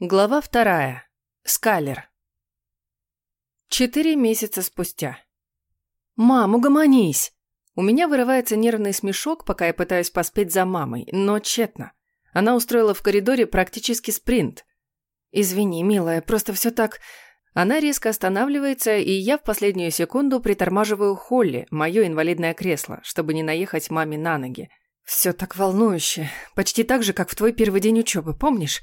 Глава вторая. Скалер. Четыре месяца спустя. «Мам, угомонись!» У меня вырывается нервный смешок, пока я пытаюсь поспеть за мамой, но тщетно. Она устроила в коридоре практически спринт. «Извини, милая, просто все так...» Она резко останавливается, и я в последнюю секунду притормаживаю Холли, мое инвалидное кресло, чтобы не наехать маме на ноги. Все так волнующе. Почти так же, как в твой первый день учебы, помнишь?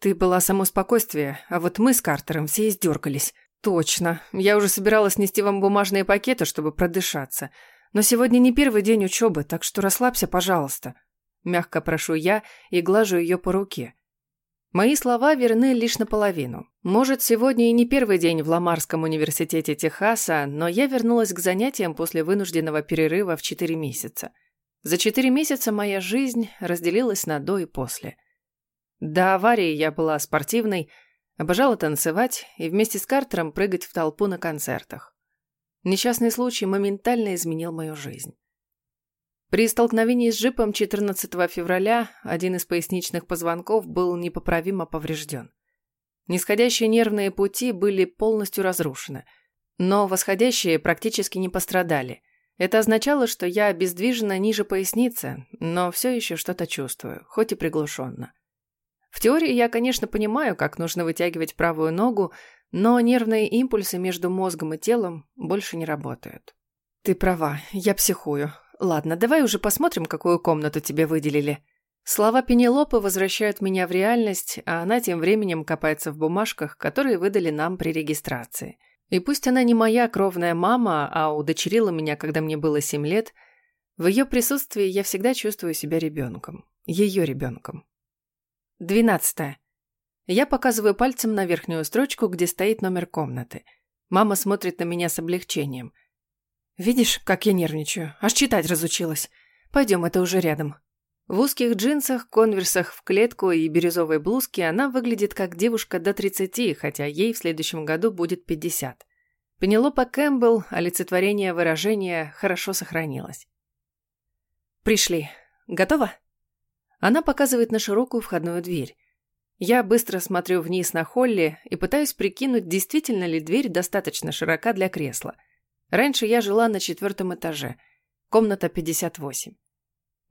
Ты была само спокойствие, а вот мы с Картером все издергались. Точно. Я уже собиралась нести вам бумажные пакеты, чтобы продышаться. Но сегодня не первый день учебы, так что расслабься, пожалуйста. Мягко прошу я и глажу ее по руке. Мои слова верны лишь наполовину. Может, сегодня и не первый день в Ламарском университете Техаса, но я вернулась к занятиям после вынужденного перерыва в четыре месяца. За четыре месяца моя жизнь разделилась на до и после – до аварии я была спортивной, обожала танцевать и вместе с Картером прыгать в толпу на концертах. Несчастный случай моментально изменил мою жизнь. При столкновении с джипом 14 февраля один из поясничных позвонков был непоправимо поврежден. Нисходящие нервные пути были полностью разрушены, но восходящие практически не пострадали. Это означало, что я обездвижена ниже поясницы, но все еще что-то чувствую, хоть и приглушенно. В теории я, конечно, понимаю, как нужно вытягивать правую ногу, но нервные импульсы между мозгом и телом больше не работают. Ты права, я психую. Ладно, давай уже посмотрим, какую комнату тебе выделили. Слова Пенелопы возвращают меня в реальность, а она тем временем копается в бумажках, которые выдали нам при регистрации. И пусть она не моя кровная мама, а удочерила меня, когда мне было семь лет, в ее присутствии я всегда чувствую себя ребенком. Ее ребенком. Двенадцатое. Я показываю пальцем на верхнюю строчку, где стоит номер комнаты. Мама смотрит на меня с облегчением. «Видишь, как я нервничаю? Аж читать разучилась. Пойдем, это уже рядом». В узких джинсах, конверсах в клетку и бирюзовой блузке она выглядит как девушка до 30, хотя ей в следующем году будет 50. Пенелопа Кэмпбелл, олицетворение выражения, хорошо сохранилась. «Пришли. Готово?» Она показывает на широкую входную дверь. Я быстро смотрю вниз на Холли и пытаюсь прикинуть, действительно ли дверь достаточно широка для кресла. Раньше я жила на четвертом этаже, комната 58.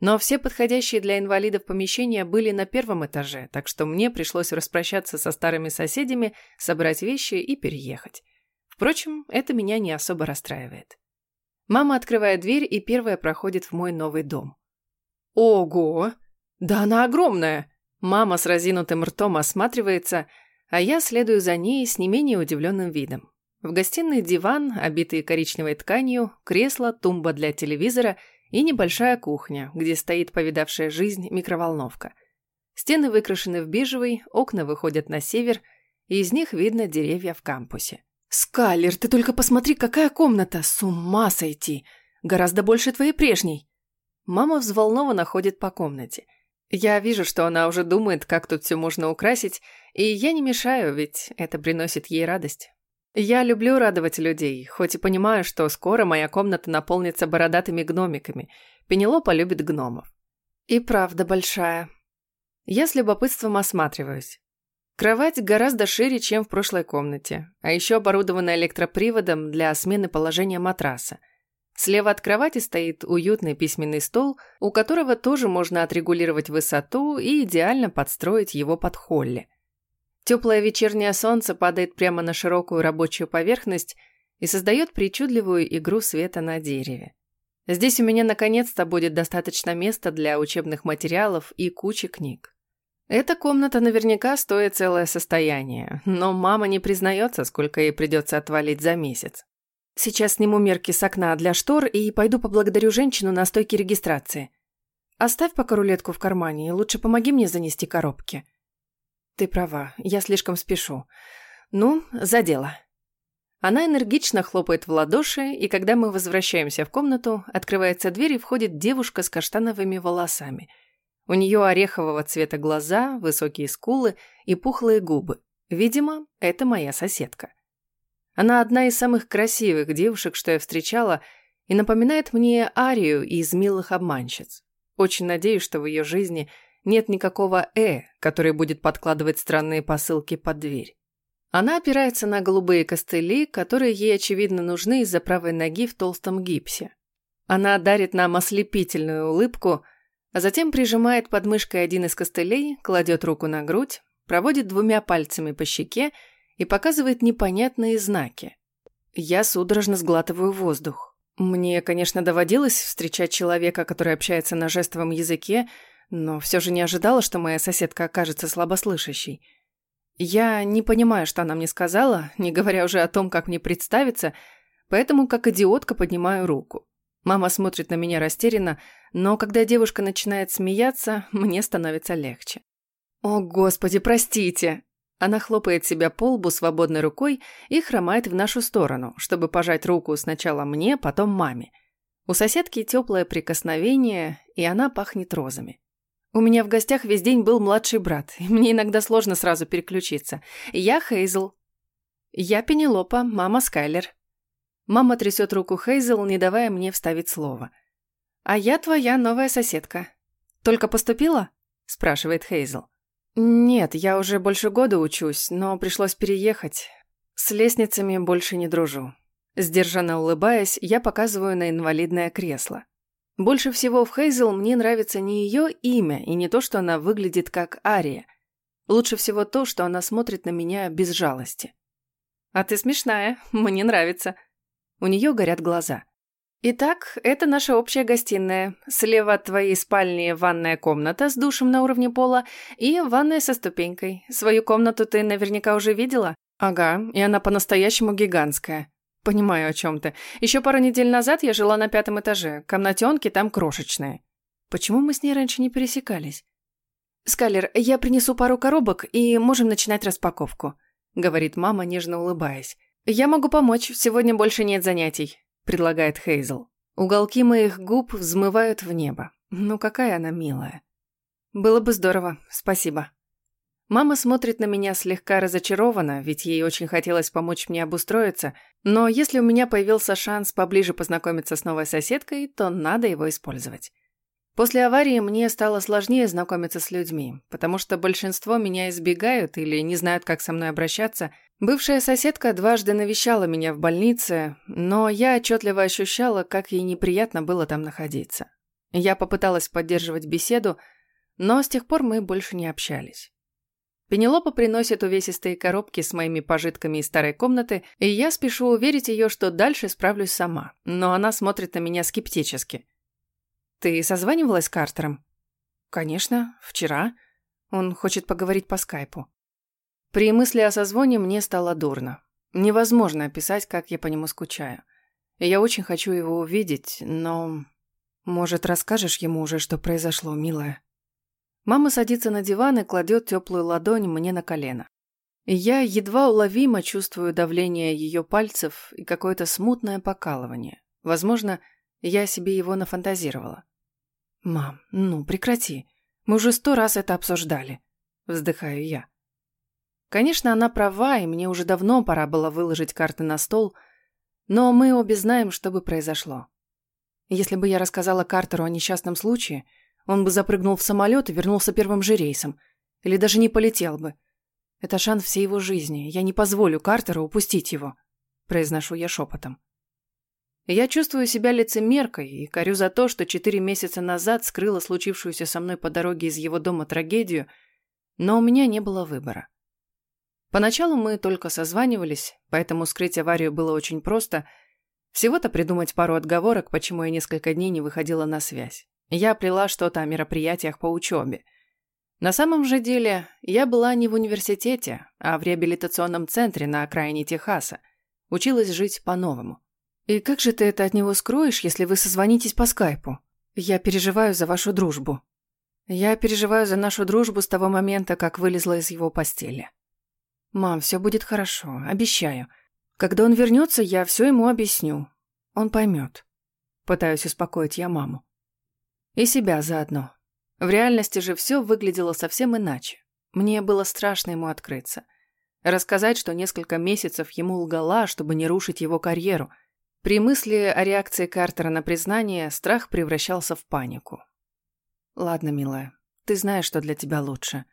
Но все подходящие для инвалидов помещения были на первом этаже, так что мне пришлось распрощаться со старыми соседями, собрать вещи и переехать. Впрочем, это меня не особо расстраивает. Мама открывает дверь и первая проходит в мой новый дом. «Ого!» «Да она огромная!» Мама с разинутым ртом осматривается, а я следую за ней с не менее удивленным видом. В гостиной диван, обитый коричневой тканью, кресло, тумба для телевизора и небольшая кухня, где стоит повидавшая жизнь микроволновка. Стены выкрашены в бежевый, окна выходят на север, и из них видно деревья в кампусе. «Скайлер, ты только посмотри, какая комната! С ума сойти! Гораздо больше твоей прежней!» Мама взволнованно ходит по комнате – я вижу, что она уже думает, как тут все можно украсить, и я не мешаю, ведь это приносит ей радость. Я люблю радовать людей, хоть и понимаю, что скоро моя комната наполнится бородатыми гномиками. Пенелопа любит гномов. И правда большая. Я с любопытством осматриваюсь. Кровать гораздо шире, чем в прошлой комнате, а еще оборудована электроприводом для смены положения матраса – Слева от кровати стоит уютный письменный стол, у которого тоже можно отрегулировать высоту и идеально подстроить его под холли. Теплое вечернее солнце падает прямо на широкую рабочую поверхность и создает причудливую игру света на дереве. Здесь у меня наконец-то будет достаточно места для учебных материалов и кучи книг. Эта комната наверняка стоит целое состояние, но мама не признается, сколько ей придется отвалить за месяц. Сейчас сниму мерки с окна для штор и пойду поблагодарю женщину на стойке регистрации. Оставь пока рулетку в кармане и лучше помоги мне занести коробки. Ты права, я слишком спешу. Ну, за дело. Она энергично хлопает в ладоши, и когда мы возвращаемся в комнату, открывается дверь и входит девушка с каштановыми волосами. У нее орехового цвета глаза, высокие скулы и пухлые губы. Видимо, это моя соседка. Она одна из самых красивых девушек, что я встречала, и напоминает мне Арию из «Милых обманщиц». Очень надеюсь, что в ее жизни нет никакого «э», который будет подкладывать странные посылки под дверь. Она опирается на голубые костыли, которые ей, очевидно, нужны из-за правой ноги в толстом гипсе. Она дарит нам ослепительную улыбку, а затем прижимает под мышкой один из костылей, кладет руку на грудь, проводит двумя пальцами по щеке и показывает непонятные знаки. Я судорожно сглатываю воздух. Мне, конечно, доводилось встречать человека, который общается на жестовом языке, но все же не ожидала, что моя соседка окажется слабослышащей. Я не понимаю, что она мне сказала, не говоря уже о том, как мне представиться, поэтому как идиотка поднимаю руку. Мама смотрит на меня растерянно, но когда девушка начинает смеяться, мне становится легче. «О, Господи, простите!» Она хлопает себя по лбу свободной рукой и хромает в нашу сторону, чтобы пожать руку сначала мне, потом маме. У соседки теплое прикосновение, и она пахнет розами. У меня в гостях весь день был младший брат, и мне иногда сложно сразу переключиться. Я Хейзл. Я Пенелопа, мама Скайлер. Мама трясет руку Хейзл, не давая мне вставить слово. «А я твоя новая соседка. Только поступила?» – спрашивает Хейзл. «Нет, я уже больше года учусь, но пришлось переехать. С лестницами больше не дружу». Сдержанно улыбаясь, я показываю на инвалидное кресло. Больше всего в Хейзел мне нравится не ее имя и не то, что она выглядит как Ария. Лучше всего то, что она смотрит на меня без жалости. «А ты смешная, мне нравится». У нее горят глаза. «Итак, это наша общая гостиная. Слева от твоей спальни ванная комната с душем на уровне пола и ванная со ступенькой. Свою комнату ты наверняка уже видела?» «Ага, и она по-настоящему гигантская. «Понимаю, о чем ты. Еще пару недель назад я жила на пятом этаже. Комнатенки там крошечные. Почему мы с ней раньше не пересекались?» «Скайлер, я принесу пару коробок, и можем начинать распаковку», — говорит мама, нежно улыбаясь. «Я могу помочь, сегодня больше нет занятий», — предлагает Хейзл. Уголки моих губ взмывают в небо. Ну какая она милая. «Было бы здорово, спасибо». Мама смотрит на меня слегка разочарованно, ведь ей очень хотелось помочь мне обустроиться, но если у меня появился шанс поближе познакомиться с новой соседкой, то надо его использовать. После аварии мне стало сложнее знакомиться с людьми, потому что большинство меня избегают или не знают, как со мной обращаться. Бывшая соседка дважды навещала меня в больнице, но я отчетливо ощущала, как ей неприятно было там находиться. Я попыталась поддерживать беседу, но с тех пор мы больше не общались. Пенелопа приносит увесистые коробки с моими пожитками из старой комнаты, и я спешу уверить ее, что дальше справлюсь сама, но она смотрит на меня скептически. «Ты созванивалась с Картером?» «Конечно, вчера. Он хочет поговорить по скайпу». При мысли о созвоне мне стало дурно. Невозможно описать, как я по нему скучаю. Я очень хочу его увидеть, но... Может, расскажешь ему уже, что произошло, милая? Мама садится на диван и кладет теплую ладонь мне на колено. я едва уловимо чувствую давление ее пальцев и какое-то смутное покалывание. Возможно, я себе его нафантазировала. «Мам, ну прекрати. Мы уже сто раз это обсуждали», — вздыхаю я. Конечно, она права, и мне уже давно пора было выложить карты на стол, но мы обе знаем, что бы произошло. Если бы я рассказала Картеру о несчастном случае, он бы запрыгнул в самолет и вернулся первым же рейсом. Или даже не полетел бы. Это шанс всей его жизни. Я не позволю Картеру упустить его. Произношу я шепотом. Я чувствую себя лицемеркой и корю за то, что четыре месяца назад скрыла случившуюся со мной по дороге из его дома трагедию, но у меня не было выбора. Поначалу мы только созванивались, поэтому скрыть аварию было очень просто. Всего-то придумать пару отговорок, почему я несколько дней не выходила на связь. Я плела что-то о мероприятиях по учебе. На самом же деле, я была не в университете, а в реабилитационном центре на окраине Техаса. Училась жить по-новому. И как же ты это от него скроешь, если вы созвонитесь по скайпу? Я переживаю за вашу дружбу. Я переживаю за нашу дружбу с того момента, как вылезла из его постели. Мам, все будет хорошо, обещаю. Когда он вернется, я все ему объясню. Он поймет. Пытаюсь успокоить я маму. И себя заодно. В реальности же все выглядело совсем иначе. Мне было страшно ему открыться. Рассказать, что несколько месяцев ему лгала, чтобы не рушить его карьеру. При мысли о реакции Картера на признание страх превращался в панику. «Ладно, милая, Ты знаешь, что для тебя лучше.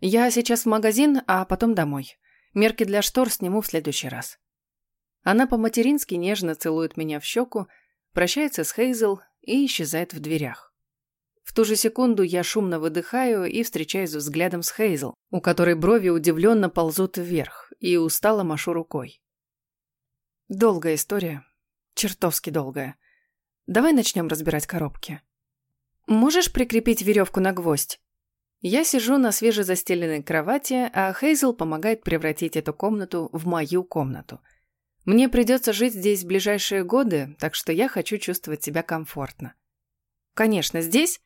Я сейчас в магазин, а потом домой. Мерки для штор сниму в следующий раз. Она по-матерински нежно целует меня в щеку, прощается с Хейзел и исчезает в дверях. В ту же секунду я шумно выдыхаю и встречаюсь взглядом с Хейзел, у которой брови удивленно ползут вверх, и устало машу рукой. Долгая история. Чертовски долгая. Давай начнем разбирать коробки. Можешь прикрепить веревку на гвоздь? Я сижу на свежезастеленной кровати, а Хейзел помогает превратить эту комнату в мою комнату. Мне придется жить здесь в ближайшие годы, так что я хочу чувствовать себя комфортно. Конечно, здесь...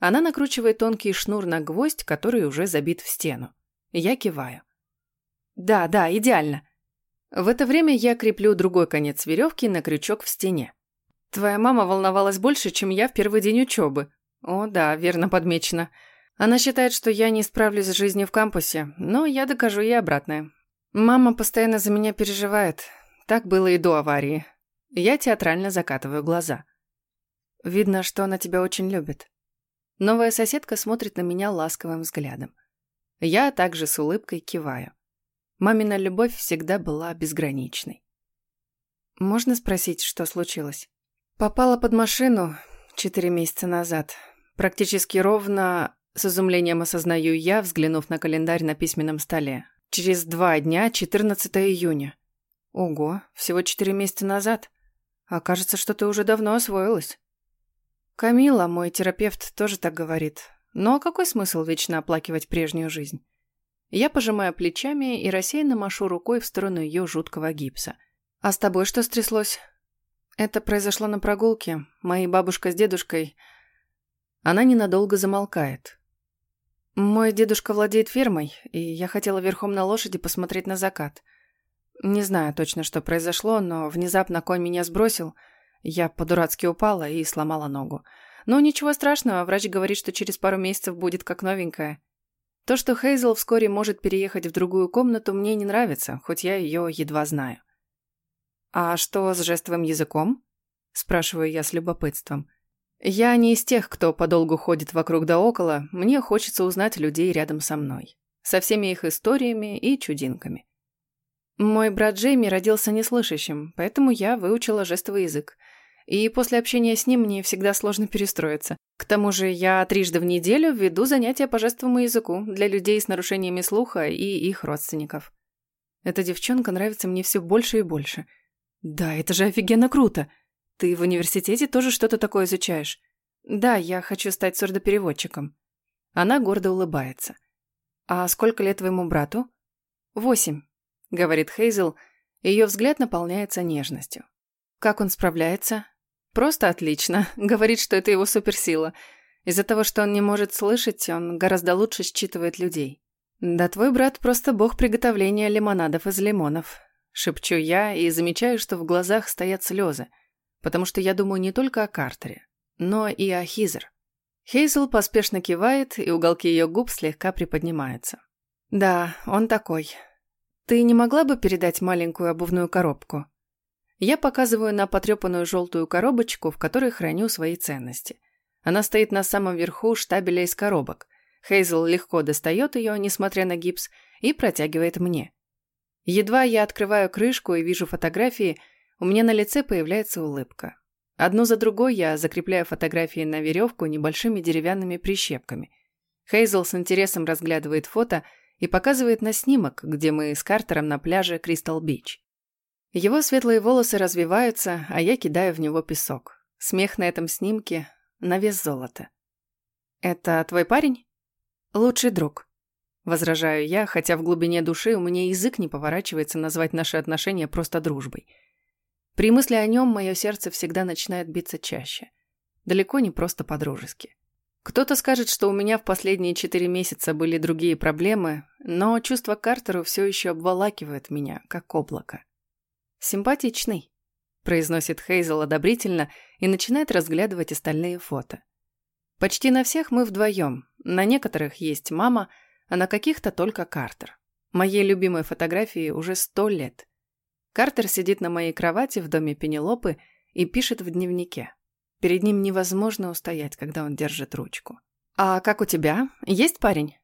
Она накручивает тонкий шнур на гвоздь, который уже забит в стену. Я киваю. Да, да, идеально. В это время я креплю другой конец веревки на крючок в стене. Твоя мама волновалась больше, чем я в первый день учебы. О, да, верно подмечено. Она считает, что я не справлюсь с жизнью в кампусе, но я докажу ей обратное. Мама постоянно за меня переживает. Так было и до аварии. Я театрально закатываю глаза. Видно, что она тебя очень любит. Новая соседка смотрит на меня ласковым взглядом. Я также с улыбкой киваю. Мамина любовь всегда была безграничной. Можно спросить, что случилось? Попала под машину четыре месяца назад. Практически ровно с изумлением осознаю я, взглянув на календарь на письменном столе. Через два дня, 14 июня. Ого, всего четыре месяца назад. А кажется, что ты уже давно освоилась. Камила, мой терапевт, тоже так говорит. Но какой смысл вечно оплакивать прежнюю жизнь? Я пожимаю плечами и рассеянно машу рукой в сторону ее жуткого гипса. А с тобой что стряслось? Это произошло на прогулке. Мои бабушка с дедушкой... Она ненадолго замолкает. Мой дедушка владеет фермой, и я хотела верхом на лошади посмотреть на закат. Не знаю точно, что произошло, но внезапно конь меня сбросил. Я по-дурацки упала и сломала ногу. Но ничего страшного, врач говорит, что через пару месяцев будет как новенькая. То, что Хейзел вскоре может переехать в другую комнату, мне не нравится, хоть я ее едва знаю. «А что с жестовым языком?» – спрашиваю я с любопытством. Я не из тех, кто подолгу ходит вокруг да около, мне хочется узнать людей рядом со мной. Со всеми их историями и чудинками. Мой брат Джейми родился неслышащим, поэтому я выучила жестовый язык. И после общения с ним мне всегда сложно перестроиться. К тому же я трижды в неделю веду занятия по жестовому языку для людей с нарушениями слуха и их родственников. Эта девчонка нравится мне все больше и больше. Да, это же офигенно круто. Ты в университете тоже что-то такое изучаешь? Да, я хочу стать сурдопереводчиком. Она гордо улыбается. А сколько лет твоему брату? Восемь, говорит Хейзел. Ее взгляд наполняется нежностью. Как он справляется? Просто отлично. Говорит, что это его суперсила. Из-за того, что он не может слышать, он гораздо лучше считывает людей. Да твой брат просто бог приготовления лимонадов из лимонов. Шепчу я и замечаю, что в глазах стоят слезы потому что я думаю не только о Картере, но и о Хизер. Хейзел поспешно кивает, и уголки ее губ слегка приподнимаются. «Да, он такой. Ты не могла бы передать маленькую обувную коробку?» Я показываю на потрепанную желтую коробочку, в которой храню свои ценности. Она стоит на самом верху штабеля из коробок. Хейзел легко достает ее, несмотря на гипс, и протягивает мне. Едва я открываю крышку и вижу фотографии – у меня на лице появляется улыбка. Одну за другой я закрепляю фотографии на веревку небольшими деревянными прищепками. Хейзел с интересом разглядывает фото и показывает на снимок, где мы с Картером на пляже Кристал-Бич. Его светлые волосы развиваются, а я кидаю в него песок. Смех на этом снимке на вес золота. «Это твой парень?» «Лучший друг», — возражаю я, хотя в глубине души у меня язык не поворачивается назвать наши отношения просто дружбой — при мысли о нем мое сердце всегда начинает биться чаще. Далеко не просто по-дружески. Кто-то скажет, что у меня в последние четыре месяца были другие проблемы, но чувство Картеру все еще обволакивает меня, как облако. «Симпатичный», – произносит Хейзел одобрительно и начинает разглядывать остальные фото. Почти на всех мы вдвоем, на некоторых есть мама, а на каких-то только Картер. Моей любимой фотографии уже сто лет – Картер сидит на моей кровати в доме Пенелопы и пишет в дневнике. Перед ним невозможно устоять, когда он держит ручку. «А как у тебя? Есть парень?»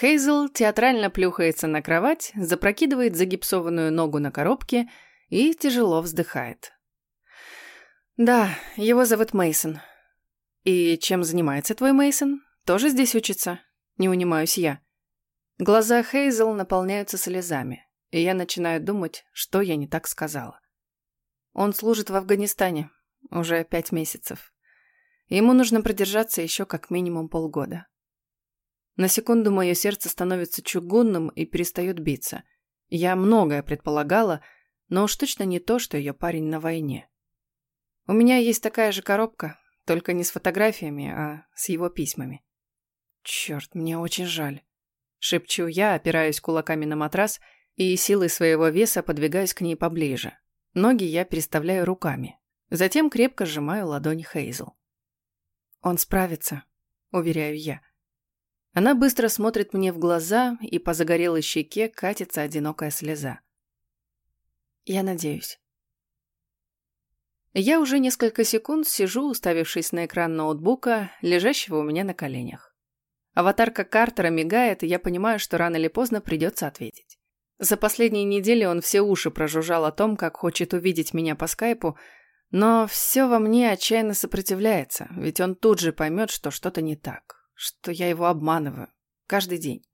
Хейзел театрально плюхается на кровать, запрокидывает загипсованную ногу на коробке и тяжело вздыхает. «Да, его зовут Мейсон. «И чем занимается твой Мейсон? Тоже здесь учится?» Не унимаюсь я. Глаза Хейзел наполняются слезами, и я начинаю думать, что я не так сказала. Он служит в Афганистане уже пять месяцев. Ему нужно продержаться еще как минимум полгода. На секунду мое сердце становится чугунным и перестает биться. Я многое предполагала, но уж точно не то, что ее парень на войне. У меня есть такая же коробка, только не с фотографиями, а с его письмами. Черт, мне очень жаль. Шепчу я, опираюсь кулаками на матрас и силой своего веса подвигаюсь к ней поближе. Ноги я переставляю руками. Затем крепко сжимаю ладонь Хейзл. «Он справится», — уверяю я. Она быстро смотрит мне в глаза, и по загорелой щеке катится одинокая слеза. Я надеюсь. Я уже несколько секунд сижу, уставившись на экран ноутбука, лежащего у меня на коленях. Аватарка Картера мигает, и я понимаю, что рано или поздно придется ответить. За последние недели он все уши прожужжал о том, как хочет увидеть меня по скайпу, но все во мне отчаянно сопротивляется, ведь он тут же поймет, что что-то не так что я его обманываю. Каждый день.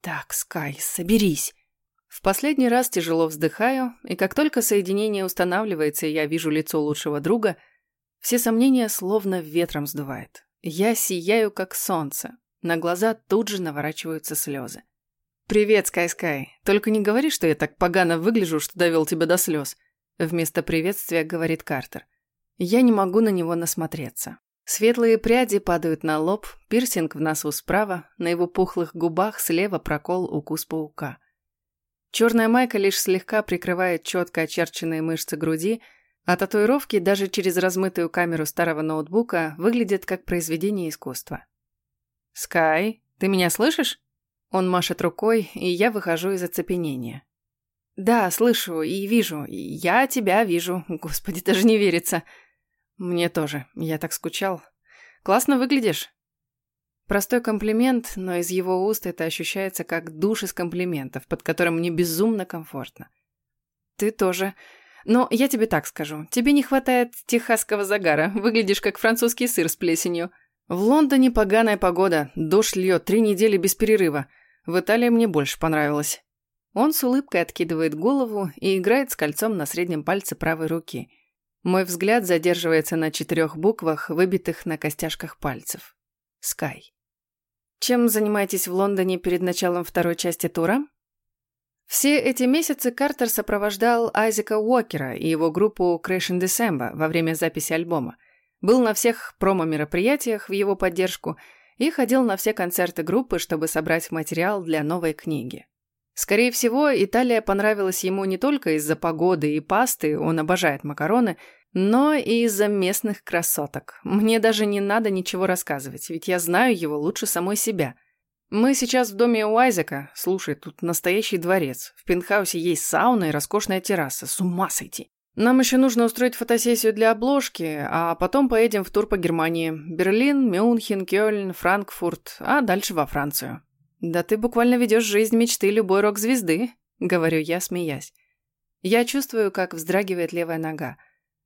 Так, Скай, соберись. В последний раз тяжело вздыхаю, и как только соединение устанавливается, и я вижу лицо лучшего друга, все сомнения словно ветром сдувает. Я сияю, как солнце. На глаза тут же наворачиваются слезы. «Привет, Скай-Скай. Только не говори, что я так погано выгляжу, что довел тебя до слез», вместо приветствия говорит Картер. Я не могу на него насмотреться. Светлые пряди падают на лоб, пирсинг в носу справа, на его пухлых губах слева прокол укус паука. Черная майка лишь слегка прикрывает четко очерченные мышцы груди, а татуировки даже через размытую камеру старого ноутбука выглядят как произведение искусства. «Скай, ты меня слышишь?» Он машет рукой, и я выхожу из оцепенения. «Да, слышу и вижу. Я тебя вижу. Господи, даже не верится. «Мне тоже. Я так скучал. Классно выглядишь». Простой комплимент, но из его уст это ощущается как душ из комплиментов, под которым мне безумно комфортно. «Ты тоже. Но я тебе так скажу. Тебе не хватает техасского загара. Выглядишь как французский сыр с плесенью. В Лондоне поганая погода. Дождь льет три недели без перерыва. В Италии мне больше понравилось». Он с улыбкой откидывает голову и играет с кольцом на среднем пальце правой руки – мой взгляд задерживается на четырех буквах, выбитых на костяшках пальцев. Скай. Чем занимаетесь в Лондоне перед началом второй части тура? Все эти месяцы Картер сопровождал Айзека Уокера и его группу Crash in December во время записи альбома. Был на всех промо-мероприятиях в его поддержку и ходил на все концерты группы, чтобы собрать материал для новой книги. Скорее всего, Италия понравилась ему не только из-за погоды и пасты, он обожает макароны, но и из-за местных красоток. Мне даже не надо ничего рассказывать, ведь я знаю его лучше самой себя. Мы сейчас в доме у Айзека. Слушай, тут настоящий дворец. В пентхаусе есть сауна и роскошная терраса. С ума сойти. Нам еще нужно устроить фотосессию для обложки, а потом поедем в тур по Германии. Берлин, Мюнхен, Кёльн, Франкфурт, а дальше во Францию. «Да ты буквально ведешь жизнь мечты любой рок-звезды», — говорю я, смеясь. Я чувствую, как вздрагивает левая нога.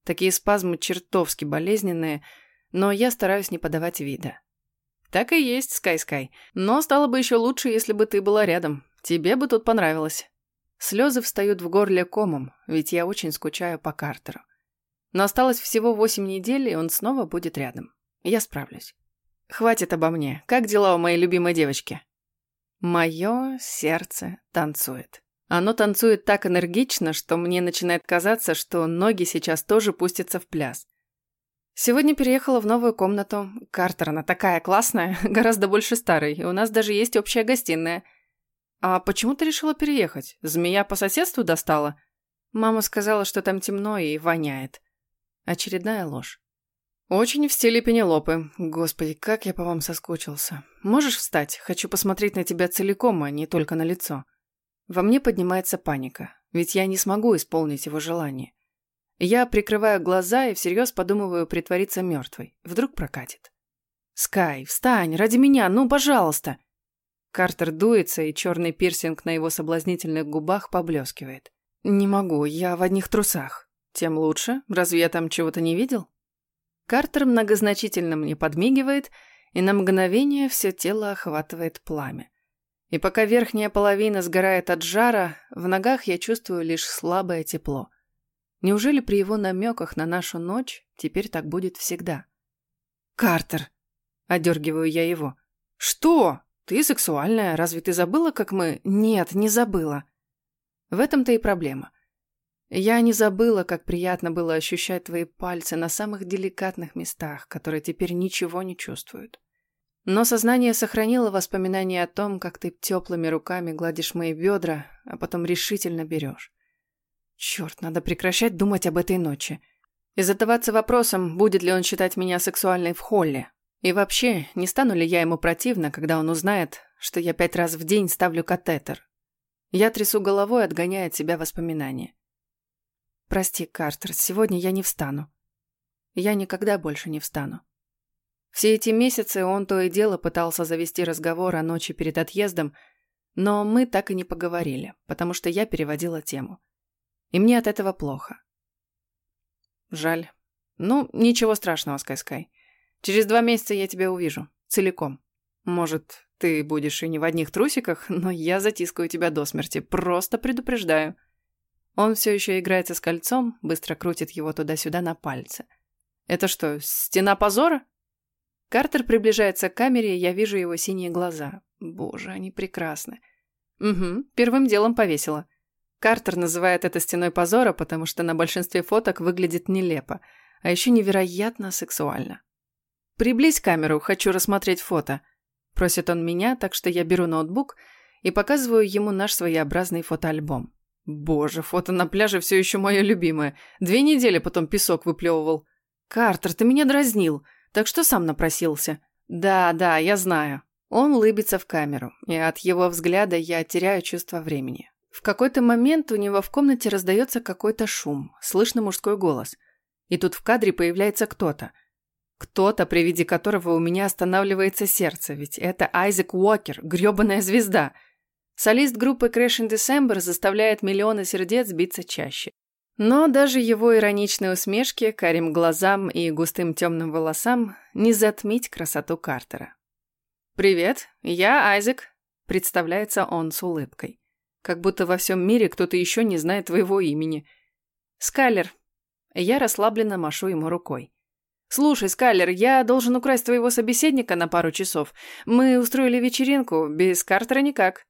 Такие спазмы чертовски болезненные, но я стараюсь не подавать вида. «Так и есть, Скай-Скай. Но стало бы еще лучше, если бы ты была рядом. Тебе бы тут понравилось». Слезы встают в горле комом, ведь я очень скучаю по Картеру. Но осталось всего восемь недель, и он снова будет рядом. Я справлюсь. Хватит обо мне. Как дела у моей любимой девочки? Мое сердце танцует. Оно танцует так энергично, что мне начинает казаться, что ноги сейчас тоже пустятся в пляс. Сегодня переехала в новую комнату. Картер, она такая классная, гораздо больше старой, и у нас даже есть общая гостиная. А почему ты решила переехать? Змея по соседству достала? Мама сказала, что там темно и воняет. Очередная ложь. «Очень в стиле Пенелопы. Господи, как я по вам соскучился. Можешь встать? Хочу посмотреть на тебя целиком, а не только на лицо». Во мне поднимается паника, ведь я не смогу исполнить его желание. Я прикрываю глаза и всерьез подумываю притвориться мертвой. Вдруг прокатит. «Скай, встань, ради меня, ну, пожалуйста!» Картер дуется, и черный пирсинг на его соблазнительных губах поблескивает. «Не могу, я в одних трусах. Тем лучше. Разве я там чего-то не видел?» Картер многозначительно мне подмигивает, и на мгновение все тело охватывает пламя. И пока верхняя половина сгорает от жара, в ногах я чувствую лишь слабое тепло. Неужели при его намеках на нашу ночь теперь так будет всегда? «Картер!» – одергиваю я его. «Что? Ты сексуальная, разве ты забыла, как мы...» «Нет, не забыла». В этом-то и проблема. Я не забыла, как приятно было ощущать твои пальцы на самых деликатных местах, которые теперь ничего не чувствуют. Но сознание сохранило воспоминания о том, как ты теплыми руками гладишь мои бедра, а потом решительно берешь. Черт, надо прекращать думать об этой ночи. И задаваться вопросом, будет ли он считать меня сексуальной в холле. И вообще, не стану ли я ему противна, когда он узнает, что я пять раз в день ставлю катетер. Я трясу головой, отгоняя от себя воспоминания. Прости, Картер, сегодня я не встану. Я никогда больше не встану. Все эти месяцы он то и дело пытался завести разговор о ночи перед отъездом, но мы так и не поговорили, потому что я переводила тему. И мне от этого плохо. Жаль. Ну, ничего страшного, Скай-Скай. Через два месяца я тебя увижу. Целиком. Может, ты будешь и не в одних трусиках, но я затискаю тебя до смерти. Просто предупреждаю. Он все еще играется с кольцом, быстро крутит его туда-сюда на пальце. Это что, стена позора? Картер приближается к камере, я вижу его синие глаза. Боже, они прекрасны. Угу, первым делом повесила. Картер называет это стеной позора, потому что на большинстве фоток выглядит нелепо, а еще невероятно сексуально. «Приблизь камеру, хочу рассмотреть фото», – просит он меня, так что я беру ноутбук и показываю ему наш своеобразный фотоальбом. Боже, фото на пляже все еще мое любимое. Две недели потом песок выплевывал. Картер, ты меня дразнил, так что сам напросился. Да, да, я знаю. Он улыбится в камеру, и от его взгляда я теряю чувство времени. В какой-то момент у него в комнате раздается какой-то шум, слышно мужской голос. И тут в кадре появляется кто-то. Кто-то, при виде которого у меня останавливается сердце, ведь это Айзек Уокер, грёбаная звезда – Солист группы Crash in December заставляет миллионы сердец биться чаще. Но даже его ироничной усмешке, карим глазам и густым темным волосам не затмить красоту Картера. «Привет, я Айзек», — представляется он с улыбкой. Как будто во всем мире кто-то еще не знает твоего имени. «Скайлер». Я расслабленно машу ему рукой. «Слушай, Скайлер, я должен украсть твоего собеседника на пару часов. Мы устроили вечеринку, без Картера никак».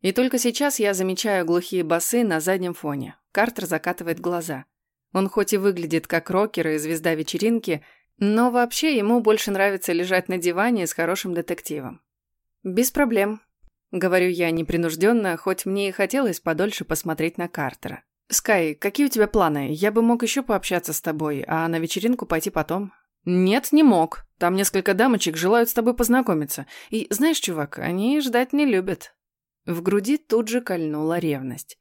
И только сейчас я замечаю глухие басы на заднем фоне. Картер закатывает глаза. Он хоть и выглядит как рокер и звезда вечеринки, но вообще ему больше нравится лежать на диване с хорошим детективом. «Без проблем», — говорю я непринужденно, хоть мне и хотелось подольше посмотреть на Картера. «Скай, какие у тебя планы? Я бы мог еще пообщаться с тобой, а на вечеринку пойти потом». «Нет, не мог. Там несколько дамочек желают с тобой познакомиться. И знаешь, чувак, они ждать не любят». В груди тут же кольнула ревность.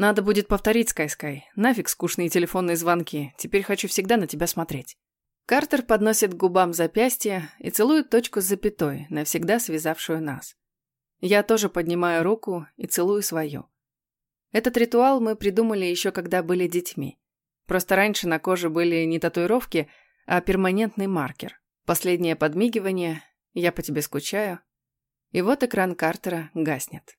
Надо будет повторить, Скай-Скай. Нафиг скучные телефонные звонки. Теперь хочу всегда на тебя смотреть. Картер подносит к губам запястье и целует точку с запятой, навсегда связавшую нас. Я тоже поднимаю руку и целую свою. Этот ритуал мы придумали еще когда были детьми. Просто раньше на коже были не татуировки, а перманентный маркер. Последнее подмигивание «Я по тебе скучаю». И вот экран Картера гаснет.